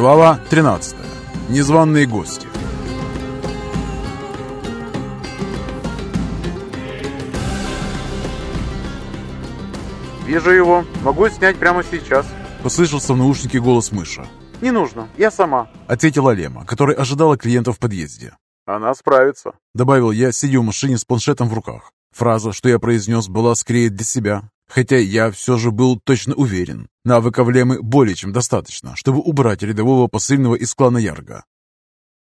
Глава 13. Незваные гости. «Вижу его. Могу снять прямо сейчас». Послышался в наушнике голос мыша. «Не нужно. Я сама», — ответила Лема, которая ожидала клиента в подъезде. «Она справится», — добавил я, сидя в машине с планшетом в руках. Фраза, что я произнес, была скорее для себя, хотя я все же был точно уверен. Навыков Лемы более чем достаточно, чтобы убрать рядового посыльного из клана Ярга.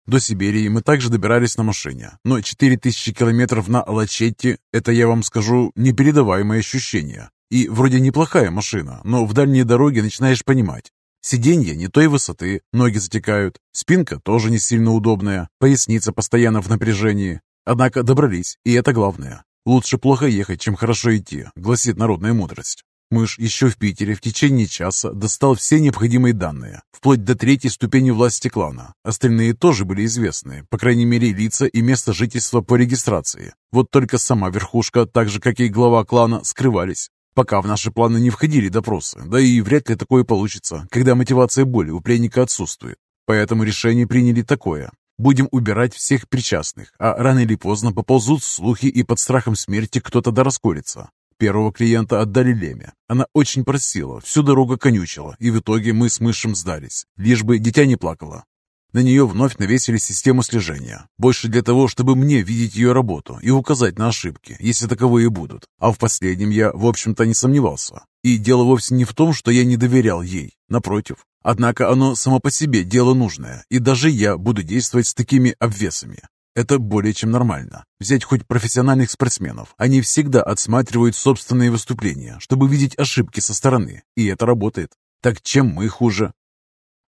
До Сибири мы также добирались на машине, но 4000 километров на Алачетте – это, я вам скажу, непередаваемое ощущение. И вроде неплохая машина, но в дальние дороги начинаешь понимать. Сиденье не той высоты, ноги затекают, спинка тоже не сильно удобная, поясница постоянно в напряжении. Однако добрались, и это главное. Лучше плохо ехать, чем хорошо идти, гласит народная мудрость. Мышь еще в Питере в течение часа достал все необходимые данные, вплоть до третьей ступени власти клана. Остальные тоже были известны, по крайней мере лица и место жительства по регистрации. Вот только сама верхушка, так же как и глава клана, скрывались. Пока в наши планы не входили допросы, да и вряд ли такое получится, когда мотивация боли у пленника отсутствует. Поэтому решение приняли такое. Будем убирать всех причастных, а рано или поздно поползут слухи и под страхом смерти кто-то да расколется. Первого клиента отдали Леме. Она очень просила, всю дорогу конючила, и в итоге мы с мышем сдались, лишь бы дитя не плакало. На нее вновь навесили систему слежения. Больше для того, чтобы мне видеть ее работу и указать на ошибки, если таковые будут. А в последнем я, в общем-то, не сомневался. И дело вовсе не в том, что я не доверял ей. Напротив. Однако оно само по себе дело нужное, и даже я буду действовать с такими обвесами. Это более чем нормально. Взять хоть профессиональных спортсменов. Они всегда отсматривают собственные выступления, чтобы видеть ошибки со стороны. И это работает. Так чем мы хуже?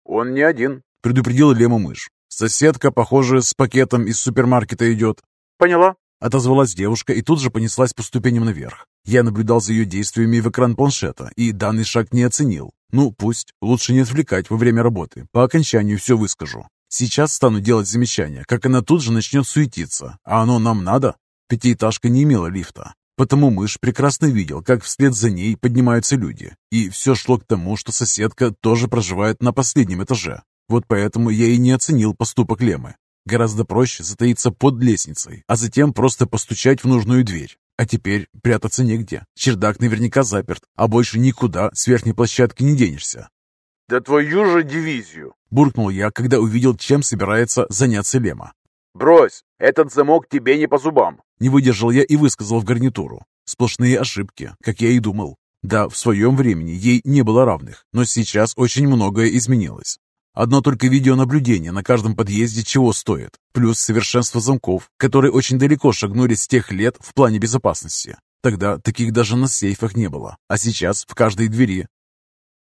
«Он не один», предупредила Лема мышь. «Соседка, похоже, с пакетом из супермаркета идет». «Поняла», — отозвалась девушка и тут же понеслась по ступеням наверх. Я наблюдал за ее действиями в экран планшета и данный шаг не оценил. Ну, пусть. Лучше не отвлекать во время работы. По окончанию все выскажу. Сейчас стану делать замечания, как она тут же начнет суетиться. А оно нам надо? Пятиэтажка не имела лифта. Потому мышь прекрасно видел, как вслед за ней поднимаются люди. И все шло к тому, что соседка тоже проживает на последнем этаже. Вот поэтому я и не оценил поступок Лемы. Гораздо проще затаиться под лестницей, а затем просто постучать в нужную дверь. А теперь прятаться негде. Чердак наверняка заперт, а больше никуда с верхней площадки не денешься. «Да твою же дивизию!» – буркнул я, когда увидел, чем собирается заняться Лема. «Брось! Этот замок тебе не по зубам!» Не выдержал я и высказал в гарнитуру. Сплошные ошибки, как я и думал. Да, в своем времени ей не было равных, но сейчас очень многое изменилось. Одно только видеонаблюдение на каждом подъезде чего стоит, плюс совершенство замков, которые очень далеко шагнули с тех лет в плане безопасности. Тогда таких даже на сейфах не было, а сейчас в каждой двери.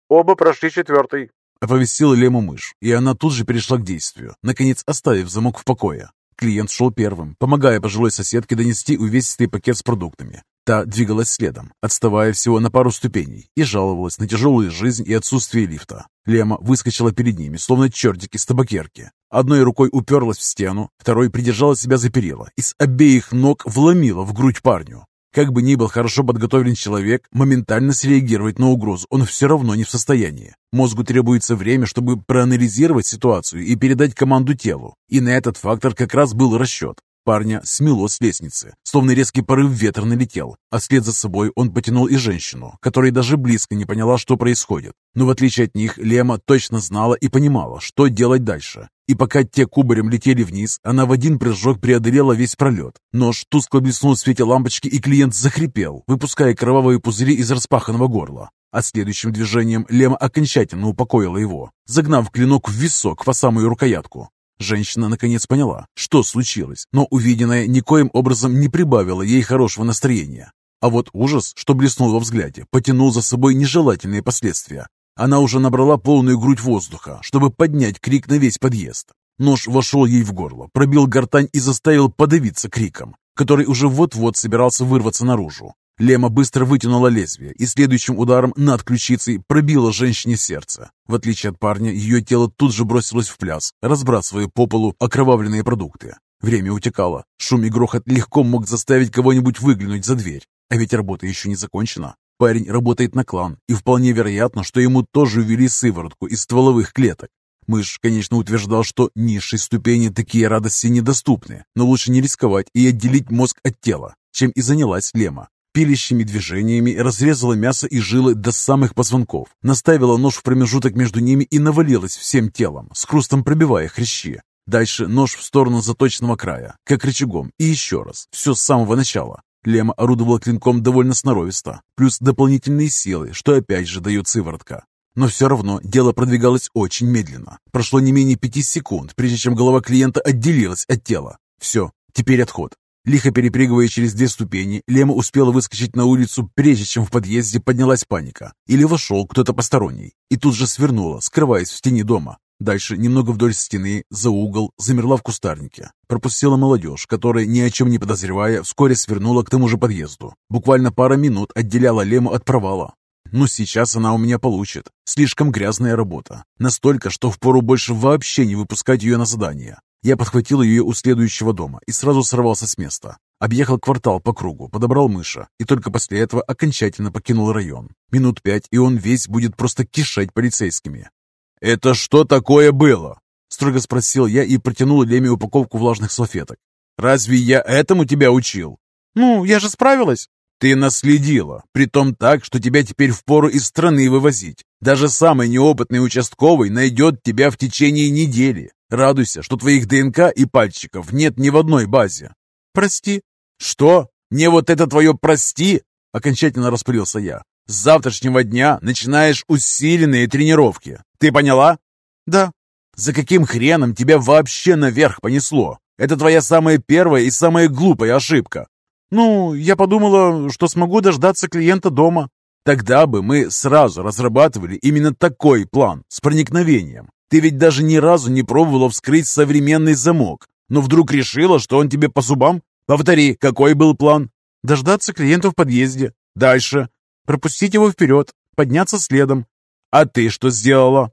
«Оба прошли четвертый», — оповестила Лему мышь, и она тут же перешла к действию, наконец оставив замок в покое. Клиент шел первым, помогая пожилой соседке донести увесистый пакет с продуктами. Та двигалась следом, отставая всего на пару ступеней, и жаловалась на тяжелую жизнь и отсутствие лифта. Лема выскочила перед ними, словно чертики с табакерки. Одной рукой уперлась в стену, второй придержала себя за перила и с обеих ног вломила в грудь парню. Как бы ни был хорошо подготовлен человек, моментально среагировать на угрозу он все равно не в состоянии. Мозгу требуется время, чтобы проанализировать ситуацию и передать команду телу. И на этот фактор как раз был расчет. Парня смело с лестницы, словно резкий порыв ветра налетел, а вслед за собой он потянул и женщину, которая даже близко не поняла, что происходит. Но в отличие от них, Лема точно знала и понимала, что делать дальше. И пока те кубарем летели вниз, она в один прыжок преодолела весь пролет. Нож тускло блеснул в свете лампочки, и клиент захрипел, выпуская кровавые пузыри из распаханного горла. А следующим движением Лема окончательно упокоила его, загнав клинок в висок по самую рукоятку. Женщина наконец поняла, что случилось, но увиденное никоим образом не прибавило ей хорошего настроения. А вот ужас, что блеснул во взгляде, потянул за собой нежелательные последствия. Она уже набрала полную грудь воздуха, чтобы поднять крик на весь подъезд. Нож вошел ей в горло, пробил гортань и заставил подавиться криком, который уже вот-вот собирался вырваться наружу. Лема быстро вытянула лезвие и следующим ударом над ключицей пробила женщине сердце. В отличие от парня, ее тело тут же бросилось в пляс, разбрасывая по полу окровавленные продукты. Время утекало. Шум и грохот легко мог заставить кого-нибудь выглянуть за дверь. А ведь работа еще не закончена. Парень работает на клан, и вполне вероятно, что ему тоже ввели сыворотку из стволовых клеток. Мышь, конечно, утверждал, что низшей ступени такие радости недоступны, но лучше не рисковать и отделить мозг от тела, чем и занялась Лема. Пилящими движениями разрезала мясо и жилы до самых позвонков, наставила нож в промежуток между ними и навалилась всем телом, с хрустом пробивая хрящи. Дальше нож в сторону заточенного края, как рычагом, и еще раз, все с самого начала. Лема орудовала клинком довольно сноровисто, плюс дополнительные силы, что опять же дает сыворотка. Но все равно дело продвигалось очень медленно. Прошло не менее пяти секунд, прежде чем голова клиента отделилась от тела. Все, теперь отход. Лихо перепрыгивая через две ступени, Лема успела выскочить на улицу, прежде чем в подъезде поднялась паника. Или вошел кто-то посторонний. И тут же свернула, скрываясь в стене дома. Дальше, немного вдоль стены, за угол, замерла в кустарнике. Пропустила молодежь, которая, ни о чем не подозревая, вскоре свернула к тому же подъезду. Буквально пара минут отделяла Лему от провала. Но сейчас она у меня получит. Слишком грязная работа. Настолько, что впору больше вообще не выпускать ее на задание. Я подхватил ее у следующего дома и сразу сорвался с места. Объехал квартал по кругу, подобрал мыша и только после этого окончательно покинул район. Минут пять, и он весь будет просто кишать полицейскими. «Это что такое было?» Строго спросил я и протянул Леме упаковку влажных салфеток. «Разве я этому тебя учил?» «Ну, я же справилась!» «Ты наследила, притом так, что тебя теперь впору из страны вывозить. Даже самый неопытный участковый найдет тебя в течение недели. Радуйся, что твоих ДНК и пальчиков нет ни в одной базе». «Прости». «Что? Мне вот это твое «прости»?» Окончательно распылился я. «С завтрашнего дня начинаешь усиленные тренировки. Ты поняла?» «Да». «За каким хреном тебя вообще наверх понесло? Это твоя самая первая и самая глупая ошибка. «Ну, я подумала, что смогу дождаться клиента дома». «Тогда бы мы сразу разрабатывали именно такой план с проникновением. Ты ведь даже ни разу не пробовала вскрыть современный замок, но вдруг решила, что он тебе по зубам? Повтори, какой был план?» «Дождаться клиента в подъезде. Дальше. Пропустить его вперед, подняться следом». «А ты что сделала?»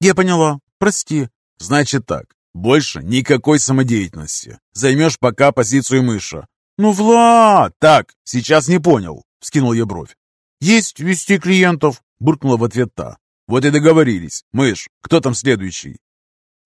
«Я поняла. Прости». «Значит так. Больше никакой самодеятельности. Займешь пока позицию мыша. «Ну, Влад!» «Так, сейчас не понял», — скинул я бровь. «Есть вести клиентов», — буркнула в ответ та. «Вот и договорились. Мышь, кто там следующий?»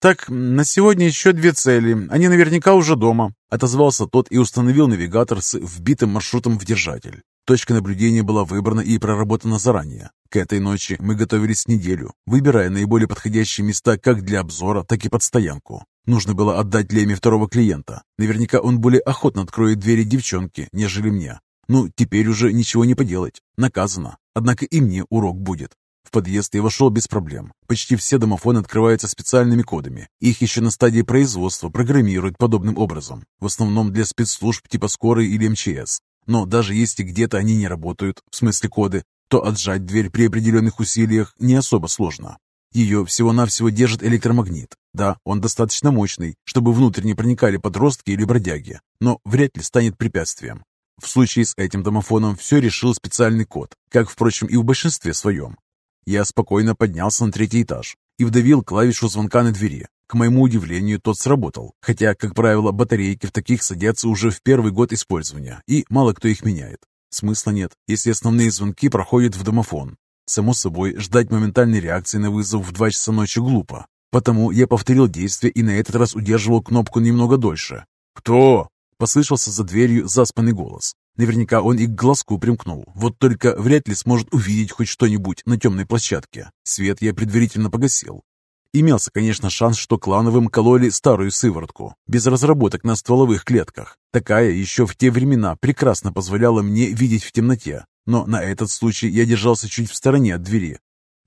«Так, на сегодня еще две цели. Они наверняка уже дома», — отозвался тот и установил навигатор с вбитым маршрутом в держатель. Точка наблюдения была выбрана и проработана заранее. К этой ночи мы готовились неделю, выбирая наиболее подходящие места как для обзора, так и под стоянку. Нужно было отдать Леме второго клиента. Наверняка он более охотно откроет двери девчонки, нежели мне. Ну, теперь уже ничего не поделать. Наказано. Однако и мне урок будет. В подъезд я вошел без проблем. Почти все домофоны открываются специальными кодами. Их еще на стадии производства программируют подобным образом. В основном для спецслужб типа скорой или МЧС. Но даже если где-то они не работают, в смысле коды, то отжать дверь при определенных усилиях не особо сложно. Ее всего-навсего держит электромагнит. Да, он достаточно мощный, чтобы внутрь не проникали подростки или бродяги, но вряд ли станет препятствием. В случае с этим домофоном все решил специальный код, как, впрочем, и в большинстве своем. Я спокойно поднялся на третий этаж и вдавил клавишу звонка на двери. К моему удивлению, тот сработал, хотя, как правило, батарейки в таких садятся уже в первый год использования, и мало кто их меняет. Смысла нет, если основные звонки проходят в домофон. Само собой, ждать моментальной реакции на вызов в 2 часа ночи глупо. Потому я повторил действие и на этот раз удерживал кнопку немного дольше. «Кто?» – послышался за дверью заспанный голос. Наверняка он и к глазку примкнул, вот только вряд ли сможет увидеть хоть что-нибудь на темной площадке. Свет я предварительно погасил. Имелся, конечно, шанс, что клановым кололи старую сыворотку, без разработок на стволовых клетках. Такая еще в те времена прекрасно позволяла мне видеть в темноте, но на этот случай я держался чуть в стороне от двери.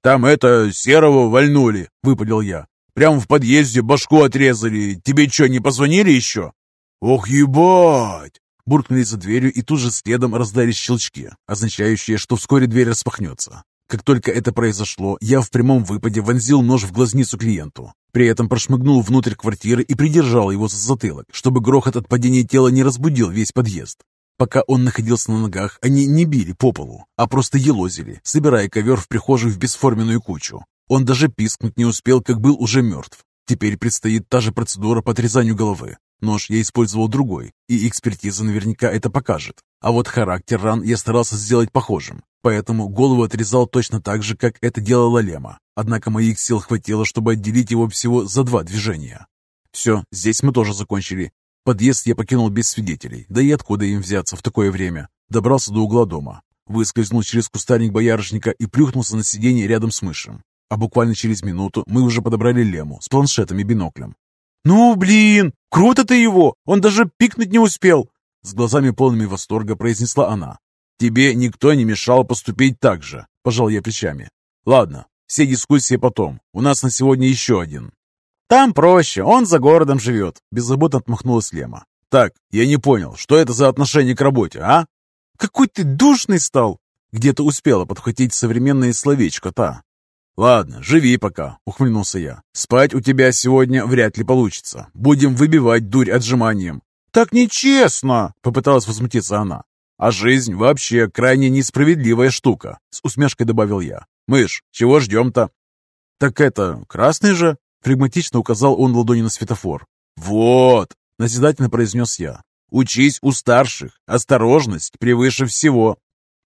«Там это, серого вальнули», — выпалил я. «Прямо в подъезде башку отрезали. Тебе что, не позвонили еще?» «Ох, ебать!» Буркнули за дверью и тут же следом раздались щелчки, означающие, что вскоре дверь распахнется. Как только это произошло, я в прямом выпаде вонзил нож в глазницу клиенту. При этом прошмыгнул внутрь квартиры и придержал его за затылок, чтобы грохот от падения тела не разбудил весь подъезд. Пока он находился на ногах, они не били по полу, а просто елозили, собирая ковер в прихожей в бесформенную кучу. Он даже пискнуть не успел, как был уже мертв. Теперь предстоит та же процедура по отрезанию головы. Нож я использовал другой, и экспертиза наверняка это покажет. А вот характер ран я старался сделать похожим, поэтому голову отрезал точно так же, как это делала Лема. Однако моих сил хватило, чтобы отделить его всего за два движения. Все, здесь мы тоже закончили. Подъезд я покинул без свидетелей, да и откуда им взяться в такое время. Добрался до угла дома, выскользнул через кустарник боярышника и плюхнулся на сиденье рядом с мышем. А буквально через минуту мы уже подобрали лему с планшетом и биноклем. «Ну, блин, круто ты его! Он даже пикнуть не успел!» С глазами полными восторга произнесла она. «Тебе никто не мешал поступить так же», – пожал я плечами. «Ладно, все дискуссии потом. У нас на сегодня еще один». «Там проще, он за городом живет», – беззаботно отмахнулась Лема. «Так, я не понял, что это за отношение к работе, а?» «Какой ты душный стал!» Где-то успела подхватить современное словечко та. «Ладно, живи пока», — ухмыльнулся я. «Спать у тебя сегодня вряд ли получится. Будем выбивать дурь отжиманием». «Так нечестно!» — попыталась возмутиться она. «А жизнь вообще крайне несправедливая штука», — с усмешкой добавил я. «Мышь, чего ждем-то?» «Так это, красный же?» — флегматично указал он ладони на светофор. «Вот!» — назидательно произнес я. «Учись у старших. Осторожность превыше всего».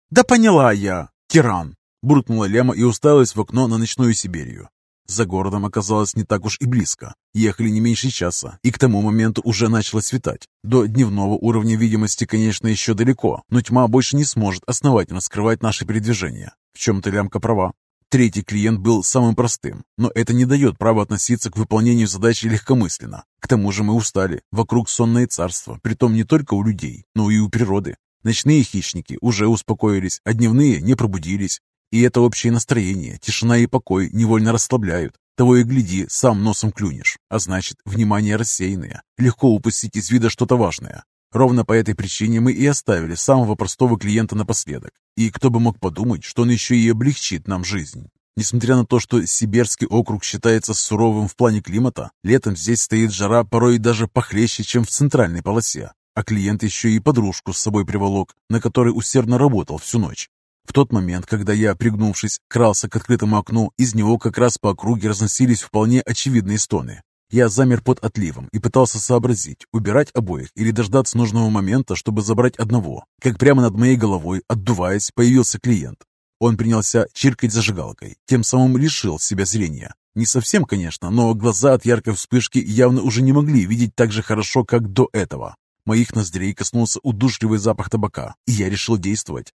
«Да поняла я, тиран!» — буркнула Лема и уставилась в окно на ночную Сибирию. За городом оказалось не так уж и близко. Ехали не меньше часа, и к тому моменту уже начало светать. До дневного уровня видимости, конечно, еще далеко, но тьма больше не сможет основательно скрывать наши передвижения. В чем-то лямка права. Третий клиент был самым простым, но это не дает права относиться к выполнению задачи легкомысленно. К тому же мы устали. Вокруг сонное царство, притом не только у людей, но и у природы. Ночные хищники уже успокоились, а дневные не пробудились. И это общее настроение, тишина и покой невольно расслабляют. Того и гляди, сам носом клюнешь. А значит, внимание рассеянное. Легко упустить из вида что-то важное. Ровно по этой причине мы и оставили самого простого клиента напоследок. И кто бы мог подумать, что он еще и облегчит нам жизнь. Несмотря на то, что Сибирский округ считается суровым в плане климата, летом здесь стоит жара порой даже похлеще, чем в центральной полосе. А клиент еще и подружку с собой приволок, на которой усердно работал всю ночь. В тот момент, когда я, пригнувшись, крался к открытому окну, из него как раз по округе разносились вполне очевидные стоны. Я замер под отливом и пытался сообразить, убирать обоих или дождаться нужного момента, чтобы забрать одного. Как прямо над моей головой, отдуваясь, появился клиент. Он принялся чиркать зажигалкой, тем самым лишил себя зрения. Не совсем, конечно, но глаза от яркой вспышки явно уже не могли видеть так же хорошо, как до этого. Моих ноздрей коснулся удушливый запах табака, и я решил действовать.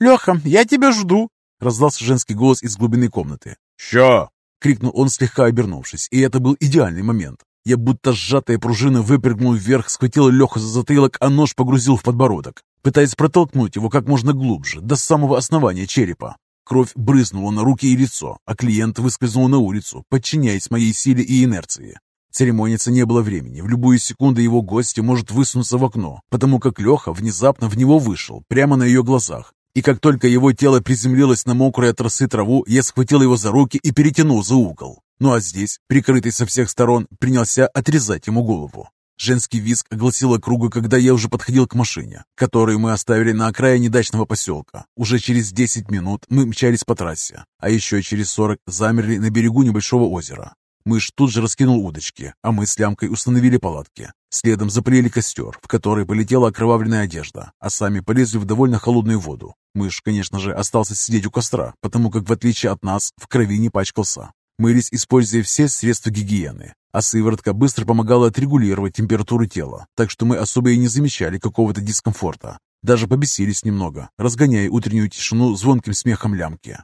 «Леха, я тебя жду!» — раздался женский голос из глубины комнаты. «Ща!» — крикнул он, слегка обернувшись, и это был идеальный момент. Я будто сжатая пружина выпрыгнул вверх, схватил Леху за затылок, а нож погрузил в подбородок, пытаясь протолкнуть его как можно глубже, до самого основания черепа. Кровь брызнула на руки и лицо, а клиент выскользнул на улицу, подчиняясь моей силе и инерции. Церемониться не было времени. В любую секунду его гости может высунуться в окно, потому как Леха внезапно в него вышел, прямо на ее глазах, и как только его тело приземлилось на мокрую от траву, я схватил его за руки и перетянул за угол. Ну а здесь, прикрытый со всех сторон, принялся отрезать ему голову. Женский визг огласил округу, когда я уже подходил к машине, которую мы оставили на окраине дачного поселка. Уже через 10 минут мы мчались по трассе, а еще через 40 замерли на берегу небольшого озера. Мышь тут же раскинул удочки, а мы с лямкой установили палатки. Следом запалили костер, в который полетела окровавленная одежда, а сами полезли в довольно холодную воду. Мышь, конечно же, остался сидеть у костра, потому как, в отличие от нас, в крови не пачкался. Мылись, используя все средства гигиены, а сыворотка быстро помогала отрегулировать температуру тела, так что мы особо и не замечали какого-то дискомфорта. Даже побесились немного, разгоняя утреннюю тишину звонким смехом лямки.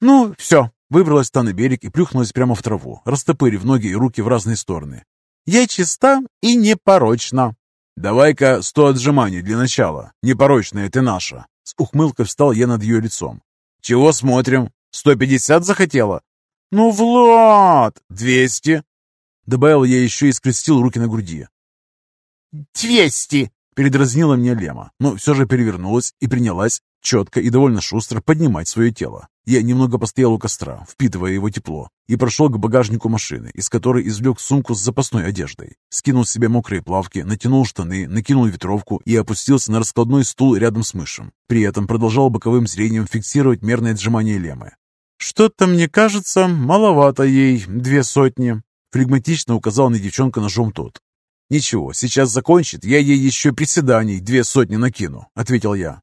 «Ну, все, Выбралась та на берег и плюхнулась прямо в траву, растопырив ноги и руки в разные стороны. «Я чиста и непорочна!» «Давай-ка сто отжиманий для начала. Непорочная ты наша!» С ухмылкой встал я над ее лицом. «Чего смотрим? Сто пятьдесят захотела?» «Ну, Влад!» «Двести!» Добавил я еще и скрестил руки на груди. «Двести!» Передразнила меня Лема, но все же перевернулась и принялась четко и довольно шустро поднимать свое тело. Я немного постоял у костра, впитывая его тепло, и прошел к багажнику машины, из которой извлек сумку с запасной одеждой. Скинул с себя мокрые плавки, натянул штаны, накинул ветровку и опустился на раскладной стул рядом с мышем. При этом продолжал боковым зрением фиксировать мерное отжимание Лемы. «Что-то, мне кажется, маловато ей две сотни», флегматично указал на девчонку ножом тот. «Ничего, сейчас закончит, я ей еще приседаний две сотни накину», — ответил я.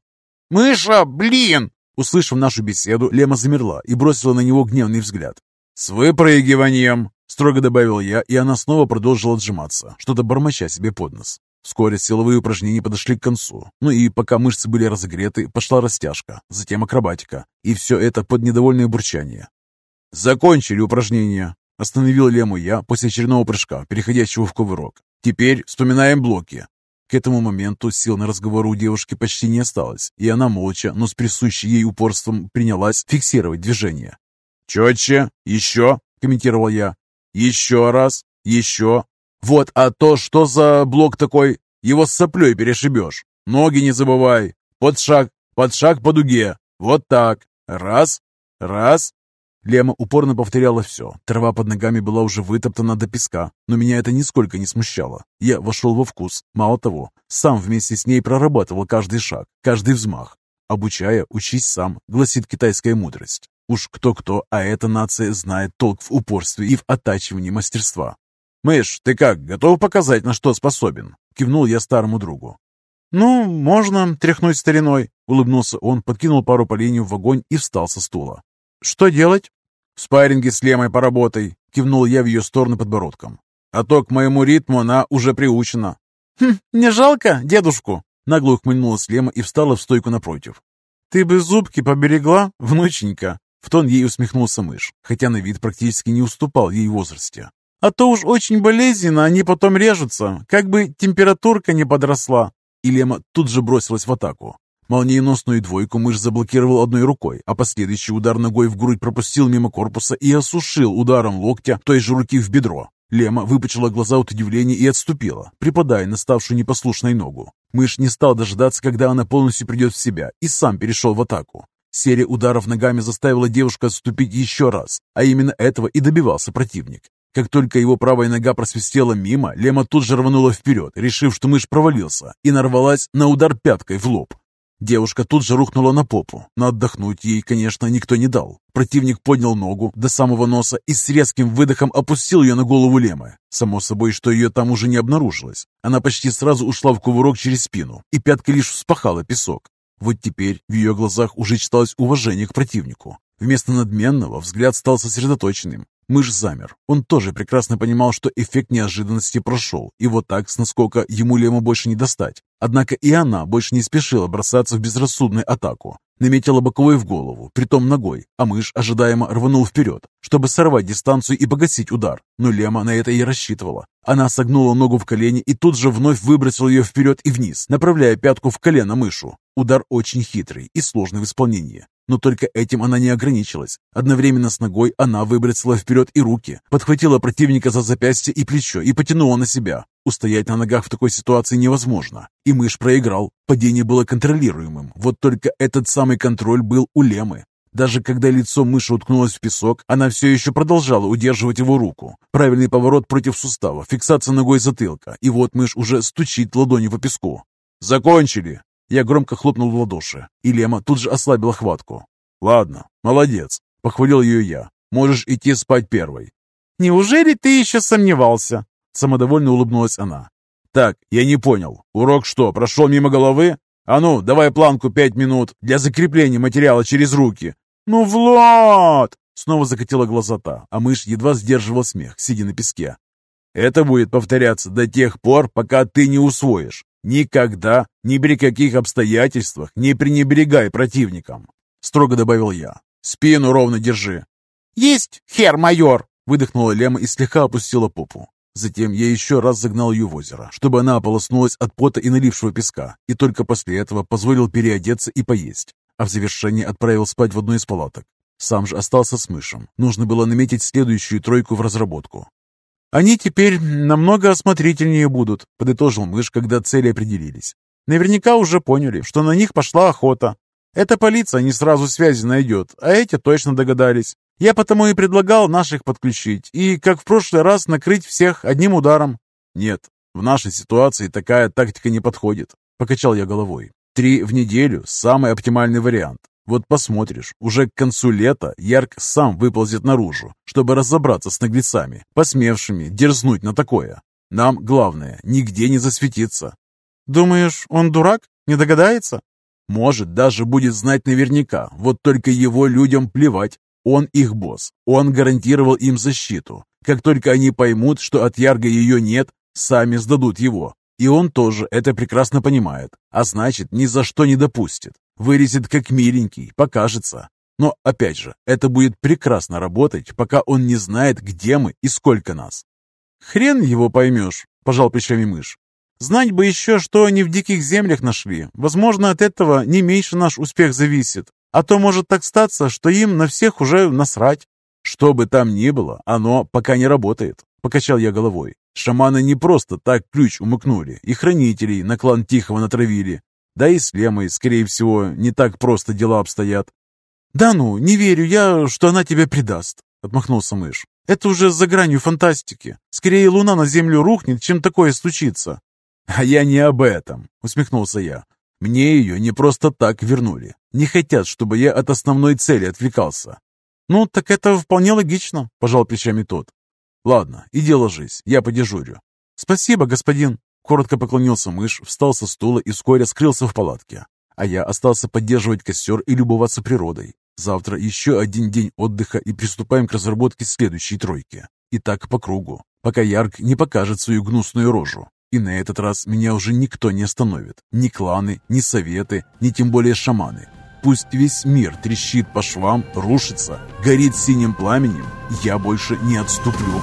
«Мыша, блин!» Услышав нашу беседу, Лема замерла и бросила на него гневный взгляд. «С выпрыгиванием!» — строго добавил я, и она снова продолжила отжиматься, что-то бормоча себе под нос. Вскоре силовые упражнения подошли к концу. Ну и пока мышцы были разогреты, пошла растяжка, затем акробатика. И все это под недовольное бурчание. «Закончили упражнения!» Остановил Лему я после очередного прыжка, переходящего в кувырок. «Теперь вспоминаем блоки. К этому моменту сил на разговор у девушки почти не осталось, и она молча, но с присущей ей упорством принялась фиксировать движение. «Четче! Еще!» — комментировал я. «Еще раз! Еще! Вот, а то что за блок такой? Его с соплей перешибешь! Ноги не забывай! Под шаг, под шаг по дуге! Вот так! Раз, раз, Лема упорно повторяла все. Трава под ногами была уже вытоптана до песка, но меня это нисколько не смущало. Я вошел во вкус. Мало того, сам вместе с ней прорабатывал каждый шаг, каждый взмах. «Обучая, учись сам», гласит китайская мудрость. Уж кто-кто, а эта нация знает толк в упорстве и в оттачивании мастерства. «Мышь, ты как, готов показать, на что способен?» Кивнул я старому другу. «Ну, можно тряхнуть стариной», — улыбнулся он, подкинул пару поленьев в огонь и встал со стула. «Что делать?» «В спарринге с Лемой поработай», — кивнул я в ее сторону подбородком. «А то к моему ритму она уже приучена». «Хм, не жалко дедушку?» Нагло ухмыльнулась Лема и встала в стойку напротив. «Ты бы зубки поберегла, внученька!» В тон ей усмехнулся мышь, хотя на вид практически не уступал ей возрасте. «А то уж очень болезненно они потом режутся, как бы температурка не подросла!» И Лема тут же бросилась в атаку. Молниеносную двойку мышь заблокировал одной рукой, а последующий удар ногой в грудь пропустил мимо корпуса и осушил ударом локтя той же руки в бедро. Лема выпучила глаза от удивления и отступила, припадая на ставшую непослушной ногу. Мышь не стал дожидаться, когда она полностью придет в себя, и сам перешел в атаку. Серия ударов ногами заставила девушку отступить еще раз, а именно этого и добивался противник. Как только его правая нога просвистела мимо, Лема тут же рванула вперед, решив, что мышь провалился, и нарвалась на удар пяткой в лоб. Девушка тут же рухнула на попу, но отдохнуть ей, конечно, никто не дал. Противник поднял ногу до самого носа и с резким выдохом опустил ее на голову Лемы. Само собой, что ее там уже не обнаружилось. Она почти сразу ушла в кувырок через спину, и пятка лишь вспахала песок. Вот теперь в ее глазах уже читалось уважение к противнику. Вместо надменного взгляд стал сосредоточенным. Мышь замер. Он тоже прекрасно понимал, что эффект неожиданности прошел, и вот так с наскока ему Лему больше не достать. Однако и она больше не спешила бросаться в безрассудную атаку. Наметила боковой в голову, притом ногой, а мышь ожидаемо рванул вперед, чтобы сорвать дистанцию и погасить удар. Но Лема на это и рассчитывала. Она согнула ногу в колени и тут же вновь выбросила ее вперед и вниз, направляя пятку в колено мышу. Удар очень хитрый и сложный в исполнении. Но только этим она не ограничилась. Одновременно с ногой она выбросила вперед и руки, подхватила противника за запястье и плечо и потянула на себя. Устоять на ногах в такой ситуации невозможно. И мышь проиграл. Падение было контролируемым. Вот только этот самый контроль был у Лемы. Даже когда лицо мыши уткнулось в песок, она все еще продолжала удерживать его руку. Правильный поворот против сустава, фиксация ногой затылка. И вот мышь уже стучит ладонью по песку. «Закончили!» Я громко хлопнул в ладоши, и Лема тут же ослабила хватку. «Ладно, молодец», — похвалил ее я. «Можешь идти спать первой». «Неужели ты еще сомневался?» Самодовольно улыбнулась она. «Так, я не понял. Урок что, прошел мимо головы? А ну, давай планку пять минут для закрепления материала через руки». «Ну, Влад!» Снова закатила глаза та, а мышь едва сдерживал смех, сидя на песке. «Это будет повторяться до тех пор, пока ты не усвоишь. Никогда, ни при каких обстоятельствах не пренебрегай противником, строго добавил я. Спину ровно держи. Есть, хер-майор, выдохнула Лема и слегка опустила попу. Затем я еще раз загнал ее в озеро, чтобы она ополоснулась от пота и налившего песка, и только после этого позволил переодеться и поесть, а в завершении отправил спать в одну из палаток. Сам же остался с мышем. Нужно было наметить следующую тройку в разработку. «Они теперь намного осмотрительнее будут», — подытожил мышь, когда цели определились. «Наверняка уже поняли, что на них пошла охота. Эта полиция не сразу связи найдет, а эти точно догадались. Я потому и предлагал наших подключить и, как в прошлый раз, накрыть всех одним ударом». «Нет, в нашей ситуации такая тактика не подходит», — покачал я головой. «Три в неделю — самый оптимальный вариант. Вот посмотришь, уже к концу лета Ярк сам выползет наружу, чтобы разобраться с наглецами, посмевшими дерзнуть на такое. Нам главное, нигде не засветиться. Думаешь, он дурак? Не догадается? Может, даже будет знать наверняка, вот только его людям плевать. Он их босс. Он гарантировал им защиту. Как только они поймут, что от Ярга ее нет, сами сдадут его. И он тоже это прекрасно понимает, а значит, ни за что не допустит. Вырезет как миленький, покажется. Но, опять же, это будет прекрасно работать, пока он не знает, где мы и сколько нас. «Хрен его поймешь», – пожал плечами мышь. «Знать бы еще, что они в диких землях нашли. Возможно, от этого не меньше наш успех зависит. А то может так статься, что им на всех уже насрать». «Что бы там ни было, оно пока не работает», – покачал я головой. «Шаманы не просто так ключ умыкнули, и хранителей на клан Тихого натравили. Да и с Лемой, скорее всего, не так просто дела обстоят. «Да ну, не верю я, что она тебя предаст», — отмахнулся мышь. «Это уже за гранью фантастики. Скорее луна на землю рухнет, чем такое случится». «А я не об этом», — усмехнулся я. «Мне ее не просто так вернули. Не хотят, чтобы я от основной цели отвлекался». «Ну, так это вполне логично», — пожал плечами тот. «Ладно, иди ложись, я подежурю». «Спасибо, господин», — коротко поклонился мышь, встал со стула и вскоре скрылся в палатке. А я остался поддерживать костер и любоваться природой. Завтра еще один день отдыха и приступаем к разработке следующей тройки. И так по кругу, пока Ярк не покажет свою гнусную рожу. И на этот раз меня уже никто не остановит. Ни кланы, ни советы, ни тем более шаманы. Пусть весь мир трещит по швам, рушится, горит синим пламенем, я больше не отступлю.